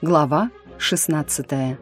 Глава 16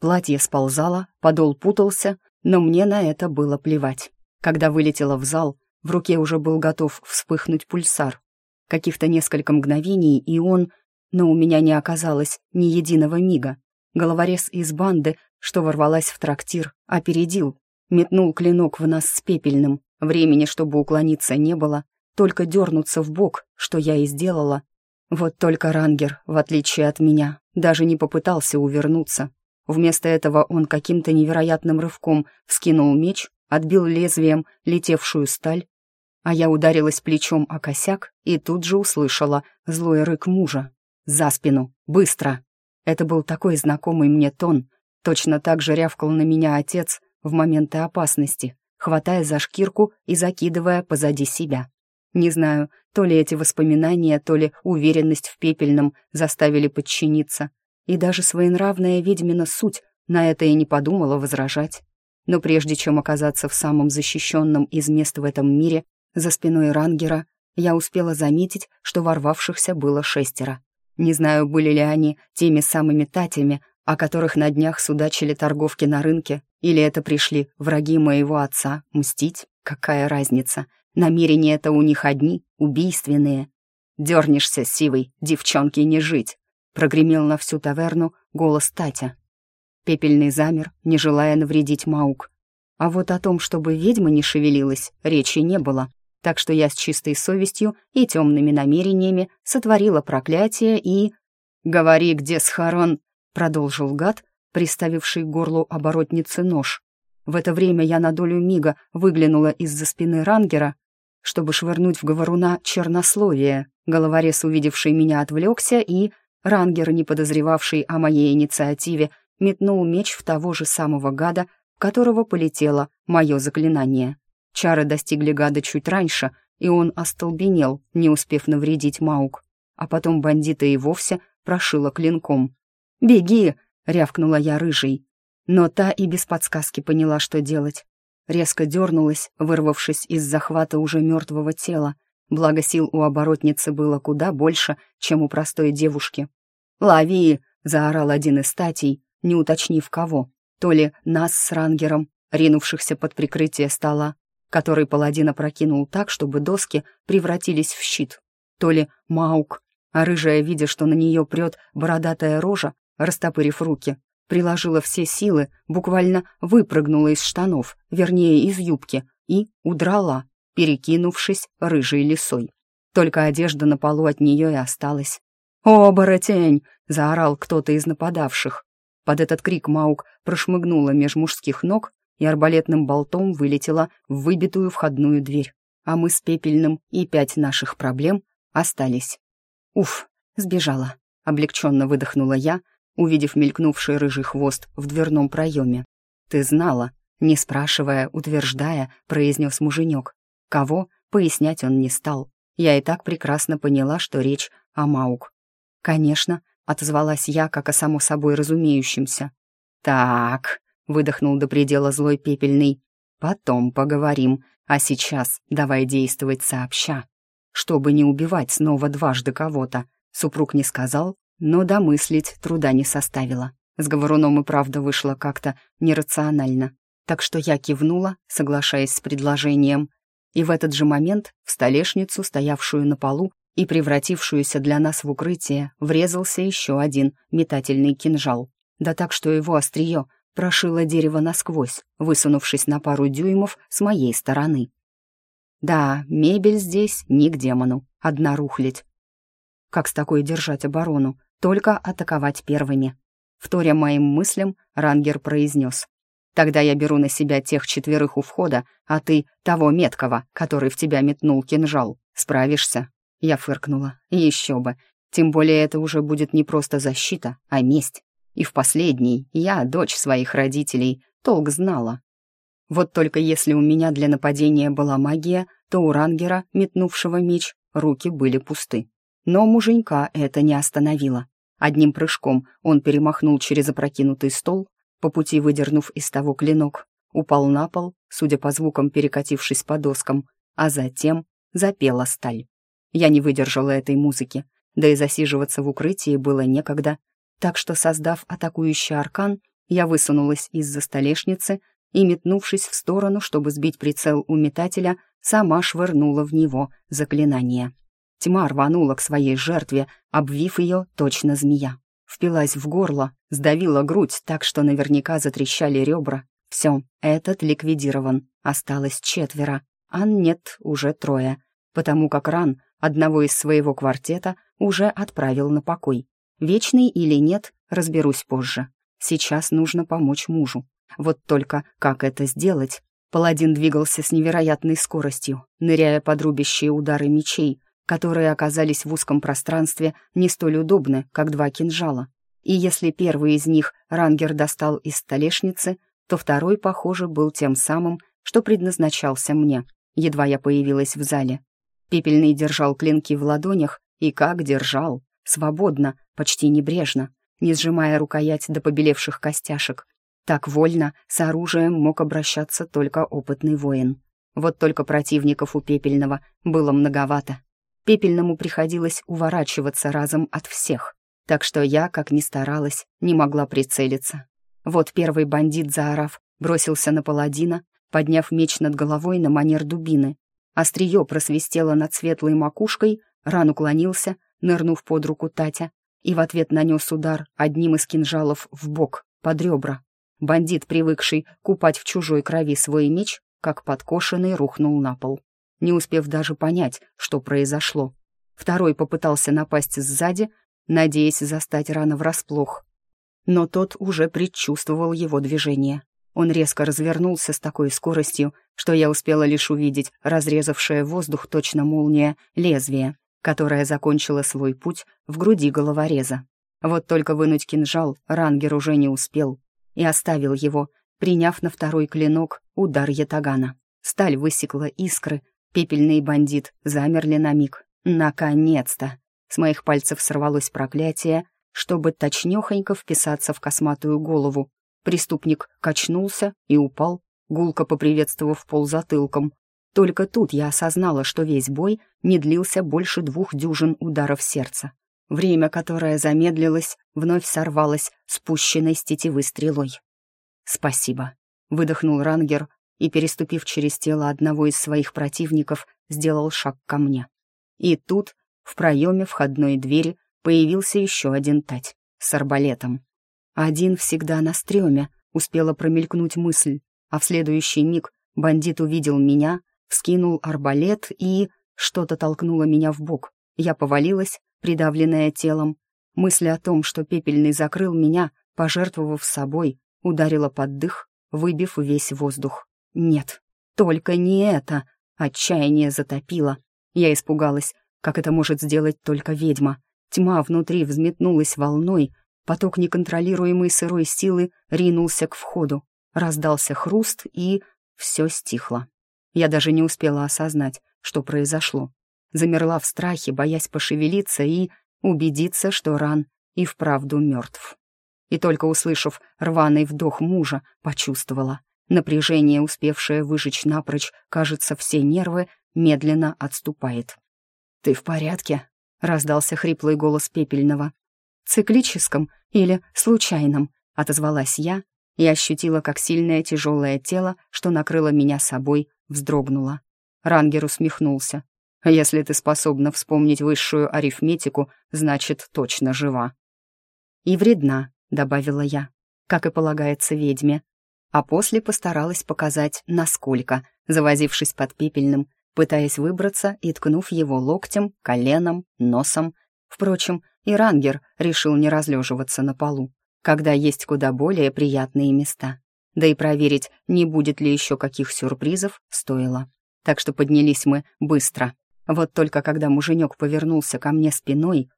Платье сползало, подол путался, но мне на это было плевать. Когда вылетела в зал, в руке уже был готов вспыхнуть пульсар. Каких-то несколько мгновений, и он... Но у меня не оказалось ни единого мига. Головорез из банды, что ворвалась в трактир, опередил, метнул клинок в нас с пепельным. Времени, чтобы уклониться, не было, только дернуться в бок, что я и сделала. Вот только Рангер, в отличие от меня, даже не попытался увернуться. Вместо этого он каким-то невероятным рывком вскинул меч, отбил лезвием летевшую сталь, а я ударилась плечом о косяк и тут же услышала злой рык мужа. «За спину! Быстро!» Это был такой знакомый мне тон. Точно так же рявкал на меня отец в моменты опасности, хватая за шкирку и закидывая позади себя. Не знаю, то ли эти воспоминания, то ли уверенность в пепельном заставили подчиниться. И даже своенравная ведьмина суть на это и не подумала возражать. Но прежде чем оказаться в самом защищенном из мест в этом мире, за спиной Рангера, я успела заметить, что ворвавшихся было шестеро. Не знаю, были ли они теми самыми татями, о которых на днях судачили торговки на рынке, или это пришли враги моего отца мстить, какая разница. Намерения это у них одни, убийственные. «Дернешься, сивый, девчонки не жить!» Прогремел на всю таверну голос Татя. Пепельный замер, не желая навредить Маук. А вот о том, чтобы ведьма не шевелилась, речи не было, так что я с чистой совестью и темными намерениями сотворила проклятие и... «Говори, где схорон!» — продолжил гад, приставивший к горлу оборотницы нож. В это время я на долю мига выглянула из-за спины Рангера чтобы швырнуть в говоруна чернословие. Головорез, увидевший меня, отвлекся, и рангер, не подозревавший о моей инициативе, метнул меч в того же самого гада, в которого полетело мое заклинание. Чары достигли гада чуть раньше, и он остолбенел, не успев навредить Маук. А потом бандита и вовсе прошила клинком. «Беги!» — рявкнула я рыжий. Но та и без подсказки поняла, что делать резко дернулась, вырвавшись из захвата уже мертвого тела. Благо сил у оборотницы было куда больше, чем у простой девушки. «Лови!» — заорал один из статей, не уточнив кого. То ли нас с рангером, ринувшихся под прикрытие стола, который паладин опрокинул так, чтобы доски превратились в щит, то ли Маук, а рыжая, видя, что на нее прет бородатая рожа, растопырив руки, приложила все силы, буквально выпрыгнула из штанов, вернее, из юбки, и удрала, перекинувшись рыжей лисой. Только одежда на полу от нее и осталась. «Оборотень!» — заорал кто-то из нападавших. Под этот крик Маук прошмыгнула меж мужских ног и арбалетным болтом вылетела в выбитую входную дверь. А мы с Пепельным и пять наших проблем остались. «Уф, сбежала», — облегченно выдохнула я, увидев мелькнувший рыжий хвост в дверном проеме. «Ты знала», не спрашивая, утверждая, произнес муженек. Кого, пояснять он не стал. Я и так прекрасно поняла, что речь о Маук. «Конечно», — отозвалась я, как о само собой разумеющемся. «Так», — выдохнул до предела злой пепельный, «потом поговорим, а сейчас давай действовать сообща. Чтобы не убивать снова дважды кого-то», — супруг не сказал, но домыслить труда не составило. С говоруном и правда вышло как-то нерационально. Так что я кивнула, соглашаясь с предложением. И в этот же момент в столешницу, стоявшую на полу и превратившуюся для нас в укрытие, врезался еще один метательный кинжал. Да так, что его острие прошило дерево насквозь, высунувшись на пару дюймов с моей стороны. Да, мебель здесь ни к демону, одна рухлядь. Как с такой держать оборону? Только атаковать первыми. Вторя моим мыслям, Рангер произнес. «Тогда я беру на себя тех четверых у входа, а ты — того меткого, который в тебя метнул кинжал. Справишься?» Я фыркнула. «Еще бы. Тем более это уже будет не просто защита, а месть. И в последней я, дочь своих родителей, толк знала. Вот только если у меня для нападения была магия, то у Рангера, метнувшего меч, руки были пусты. Но муженька это не остановило. Одним прыжком он перемахнул через опрокинутый стол, по пути выдернув из того клинок, упал на пол, судя по звукам перекатившись по доскам, а затем запела сталь. Я не выдержала этой музыки, да и засиживаться в укрытии было некогда, так что, создав атакующий аркан, я высунулась из-за столешницы и, метнувшись в сторону, чтобы сбить прицел у метателя, сама швырнула в него заклинание. Тьма рванула к своей жертве, обвив ее точно змея. Впилась в горло, сдавила грудь так, что наверняка затрещали ребра. Все, этот ликвидирован, осталось четверо, а нет, уже трое, потому как ран одного из своего квартета уже отправил на покой. Вечный или нет, разберусь позже. Сейчас нужно помочь мужу. Вот только как это сделать? Паладин двигался с невероятной скоростью, ныряя под рубящие удары мечей, которые оказались в узком пространстве не столь удобны, как два кинжала. И если первый из них рангер достал из столешницы, то второй, похоже, был тем самым, что предназначался мне, едва я появилась в зале. Пепельный держал клинки в ладонях, и как держал, свободно, почти небрежно, не сжимая рукоять до побелевших костяшек. Так вольно с оружием мог обращаться только опытный воин. Вот только противников у Пепельного было многовато. Пепельному приходилось уворачиваться разом от всех, так что я, как ни старалась, не могла прицелиться. Вот первый бандит, заорав, бросился на паладина, подняв меч над головой на манер дубины. Острие просвистело над светлой макушкой, ран уклонился, нырнув под руку Татя, и в ответ нанес удар одним из кинжалов в бок, под ребра. Бандит, привыкший купать в чужой крови свой меч, как подкошенный, рухнул на пол не успев даже понять, что произошло. Второй попытался напасть сзади, надеясь застать рано врасплох. Но тот уже предчувствовал его движение. Он резко развернулся с такой скоростью, что я успела лишь увидеть разрезавшее воздух точно молния лезвие, которое закончило свой путь в груди головореза. Вот только вынуть кинжал рангер уже не успел и оставил его, приняв на второй клинок удар ятагана. Сталь высекла искры, Пепельный бандит замерли на миг. Наконец-то! С моих пальцев сорвалось проклятие, чтобы точнёхонько вписаться в косматую голову. Преступник качнулся и упал, гулко поприветствовав пол затылком. Только тут я осознала, что весь бой не длился больше двух дюжин ударов сердца. Время, которое замедлилось, вновь сорвалось спущенной с тетивы стрелой. «Спасибо», — выдохнул Рангер, и, переступив через тело одного из своих противников, сделал шаг ко мне. И тут, в проеме входной двери, появился еще один тать с арбалетом. Один всегда на стреме, успела промелькнуть мысль, а в следующий миг бандит увидел меня, вскинул арбалет и... Что-то толкнуло меня в бок. Я повалилась, придавленная телом. Мысль о том, что пепельный закрыл меня, пожертвовав собой, ударила под дых, выбив весь воздух. Нет, только не это. Отчаяние затопило. Я испугалась, как это может сделать только ведьма. Тьма внутри взметнулась волной, поток неконтролируемой сырой силы ринулся к входу. Раздался хруст, и все стихло. Я даже не успела осознать, что произошло. Замерла в страхе, боясь пошевелиться и убедиться, что ран и вправду мертв. И только услышав рваный вдох мужа, почувствовала, Напряжение, успевшее выжечь напрочь, кажется, все нервы, медленно отступает. «Ты в порядке?» — раздался хриплый голос Пепельного. «Циклическом или случайном?» — отозвалась я и ощутила, как сильное тяжелое тело, что накрыло меня собой, вздрогнуло. Рангер усмехнулся. «Если ты способна вспомнить высшую арифметику, значит, точно жива». «И вредна», — добавила я, как и полагается ведьме а после постаралась показать, насколько, завозившись под пепельным, пытаясь выбраться и ткнув его локтем, коленом, носом. Впрочем, и Рангер решил не разлеживаться на полу, когда есть куда более приятные места. Да и проверить, не будет ли еще каких сюрпризов, стоило. Так что поднялись мы быстро. Вот только когда муженек повернулся ко мне спиной...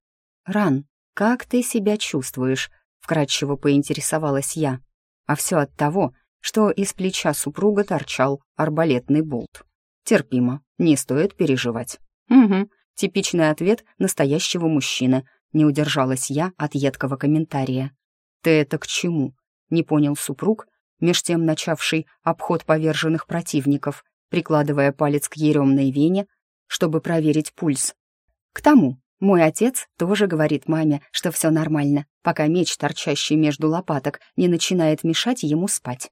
«Ран, как ты себя чувствуешь?» — вкратчиво поинтересовалась я. А все от того, что из плеча супруга торчал арбалетный болт. Терпимо, не стоит переживать. Угу, типичный ответ настоящего мужчины. Не удержалась я от едкого комментария. «Ты это к чему?» — не понял супруг, меж тем начавший обход поверженных противников, прикладывая палец к еремной вене, чтобы проверить пульс. К тому, мой отец тоже говорит маме, что все нормально, пока меч, торчащий между лопаток, не начинает мешать ему спать.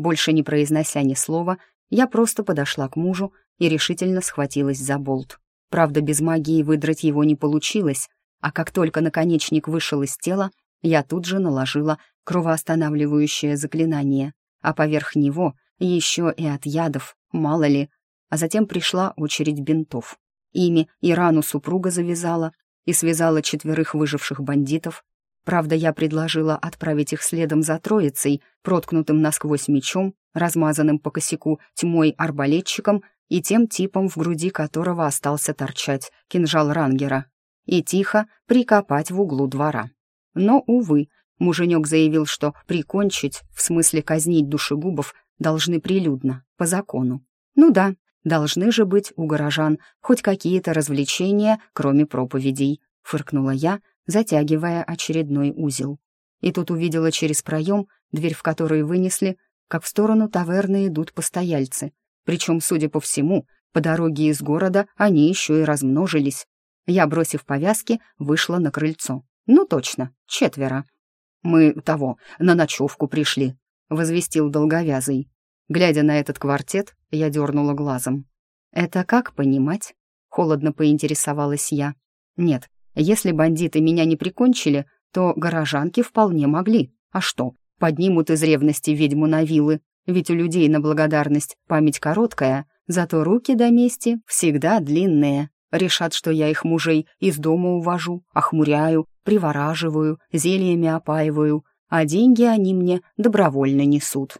Больше не произнося ни слова, я просто подошла к мужу и решительно схватилась за болт. Правда, без магии выдрать его не получилось, а как только наконечник вышел из тела, я тут же наложила кровоостанавливающее заклинание, а поверх него еще и от ядов, мало ли. А затем пришла очередь бинтов. Ими и рану супруга завязала, и связала четверых выживших бандитов. Правда, я предложила отправить их следом за троицей, проткнутым насквозь мечом, размазанным по косяку тьмой арбалетчиком и тем типом, в груди которого остался торчать кинжал рангера, и тихо прикопать в углу двора. Но, увы, муженек заявил, что прикончить, в смысле казнить душегубов, должны прилюдно, по закону. Ну да, должны же быть у горожан хоть какие-то развлечения, кроме проповедей, фыркнула я, затягивая очередной узел. И тут увидела через проем, дверь в которой вынесли, как в сторону таверны идут постояльцы. Причем, судя по всему, по дороге из города они еще и размножились. Я, бросив повязки, вышла на крыльцо. Ну точно, четверо. «Мы того, на ночевку пришли», — возвестил долговязый. Глядя на этот квартет, я дернула глазом. «Это как понимать?» — холодно поинтересовалась я. «Нет, если бандиты меня не прикончили, то горожанки вполне могли. А что, поднимут из ревности ведьму на вилы? Ведь у людей на благодарность память короткая, зато руки до мести всегда длинные. Решат, что я их мужей из дома увожу, охмуряю, привораживаю, зельями опаиваю, а деньги они мне добровольно несут.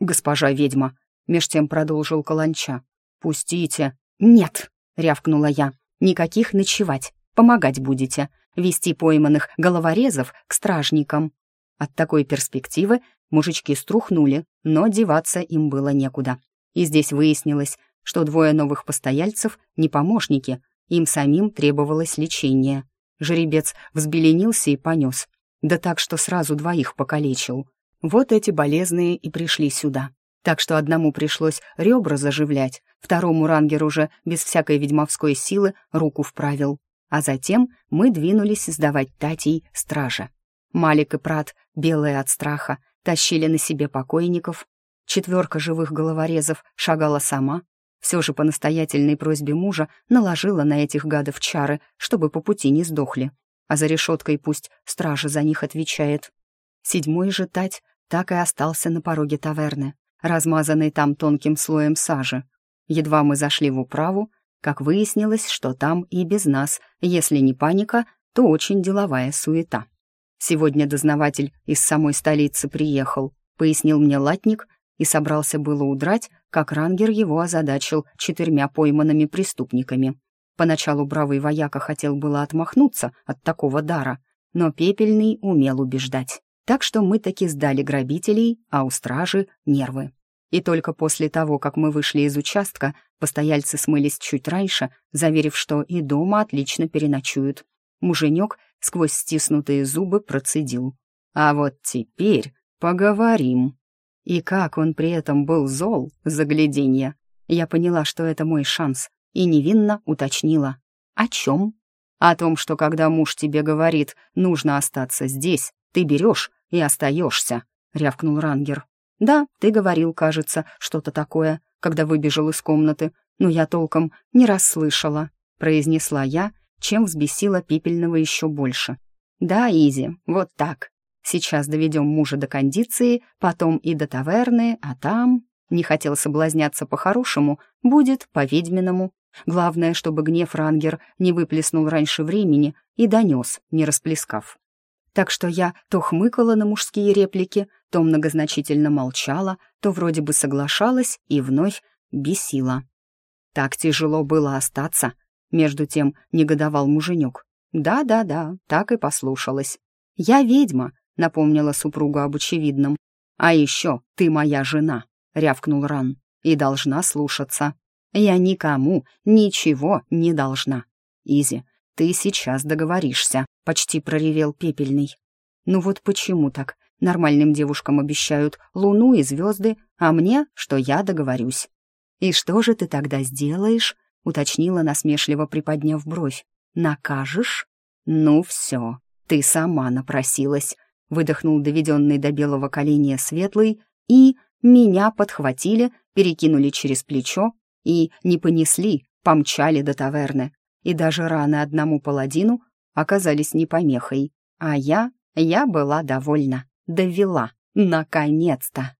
«Госпожа ведьма», — меж тем продолжил Каланча, — «пустите». «Нет», — рявкнула я, — «никаких ночевать, помогать будете, вести пойманных головорезов к стражникам». От такой перспективы мужички струхнули, но деваться им было некуда. И здесь выяснилось, что двое новых постояльцев не помощники, им самим требовалось лечение. Жеребец взбеленился и понес. Да так, что сразу двоих покалечил. Вот эти болезные и пришли сюда. Так что одному пришлось ребра заживлять, второму рангер уже без всякой ведьмовской силы руку вправил. А затем мы двинулись сдавать Татей стража. Малик и Прат, белые от страха, тащили на себе покойников. Четверка живых головорезов шагала сама, все же по настоятельной просьбе мужа наложила на этих гадов чары, чтобы по пути не сдохли. А за решеткой пусть стража за них отвечает. Седьмой же тать так и остался на пороге таверны, размазанный там тонким слоем сажи. Едва мы зашли в управу, как выяснилось, что там и без нас, если не паника, то очень деловая суета. Сегодня дознаватель из самой столицы приехал, пояснил мне латник, и собрался было удрать, как рангер его озадачил четырьмя пойманными преступниками. Поначалу бравый вояка хотел было отмахнуться от такого дара, но пепельный умел убеждать. Так что мы таки сдали грабителей, а у стражи — нервы. И только после того, как мы вышли из участка, постояльцы смылись чуть раньше, заверив, что и дома отлично переночуют. Муженек сквозь стиснутые зубы процедил. «А вот теперь поговорим». И как он при этом был зол, загляденье. Я поняла, что это мой шанс, и невинно уточнила. «О чем?» «О том, что когда муж тебе говорит, нужно остаться здесь, ты берешь и остаешься», — рявкнул Рангер. «Да, ты говорил, кажется, что-то такое, когда выбежал из комнаты, но я толком не расслышала», — произнесла я, чем взбесила Пепельного еще больше. «Да, Изи, вот так. Сейчас доведем мужа до кондиции, потом и до таверны, а там... Не хотел соблазняться по-хорошему, будет по-ведьминому. Главное, чтобы гнев Рангер не выплеснул раньше времени и донес, не расплескав. Так что я то хмыкала на мужские реплики, то многозначительно молчала, то вроде бы соглашалась и вновь бесила. Так тяжело было остаться, между тем негодовал муженек. Да-да-да, так и послушалась. Я ведьма, — напомнила супругу об очевидном. «А еще ты моя жена», — рявкнул Ран, — «и должна слушаться. Я никому ничего не должна. Изи, ты сейчас договоришься», — почти проревел Пепельный. «Ну вот почему так? Нормальным девушкам обещают луну и звезды, а мне, что я договорюсь». «И что же ты тогда сделаешь?» уточнила, насмешливо приподняв бровь. «Накажешь?» «Ну все, ты сама напросилась», — выдохнул доведенный до белого коленя светлый, и меня подхватили, перекинули через плечо и не понесли, помчали до таверны. И даже раны одному паладину оказались не помехой. А я, я была довольна, довела, наконец-то.